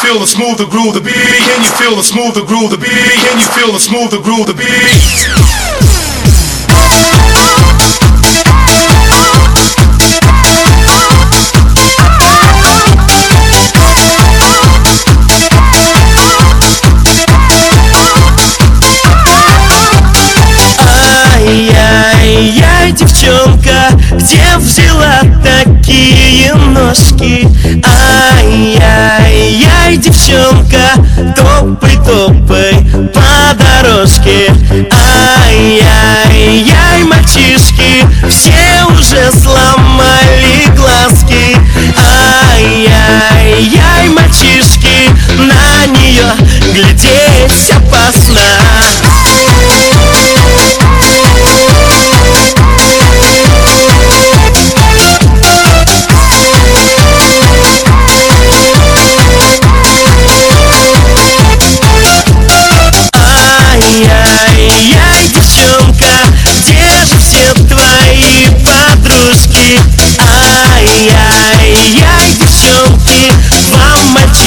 feel the smooth the groove the beat? Can you feel the smooth the groove the beat? Can you feel the smooth the groove the beat? Ай-яй-яй, девчонка, где взяла такие ножки? Ай-яй-яй, дорожке Ай-яй-яй, мальчишки, все уже сломали глазки. Ай-яй-яй, мальчишки, на нее глядеть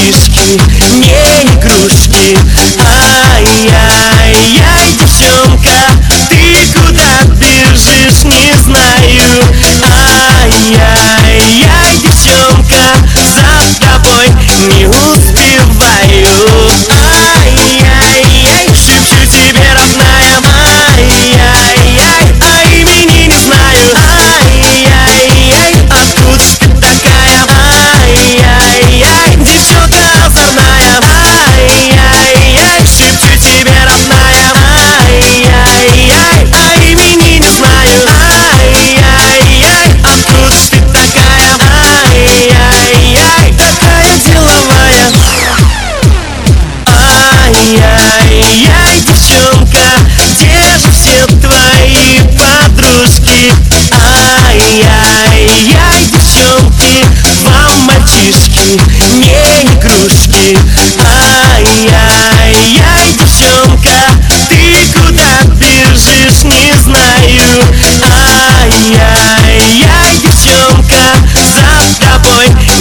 мальчишки не игрушки Ай-яй-яй, девчонка, ты куда бежишь, не знаю. Ай-яй-яй, девчонка, за тобой не успеваю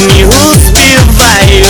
не успеваю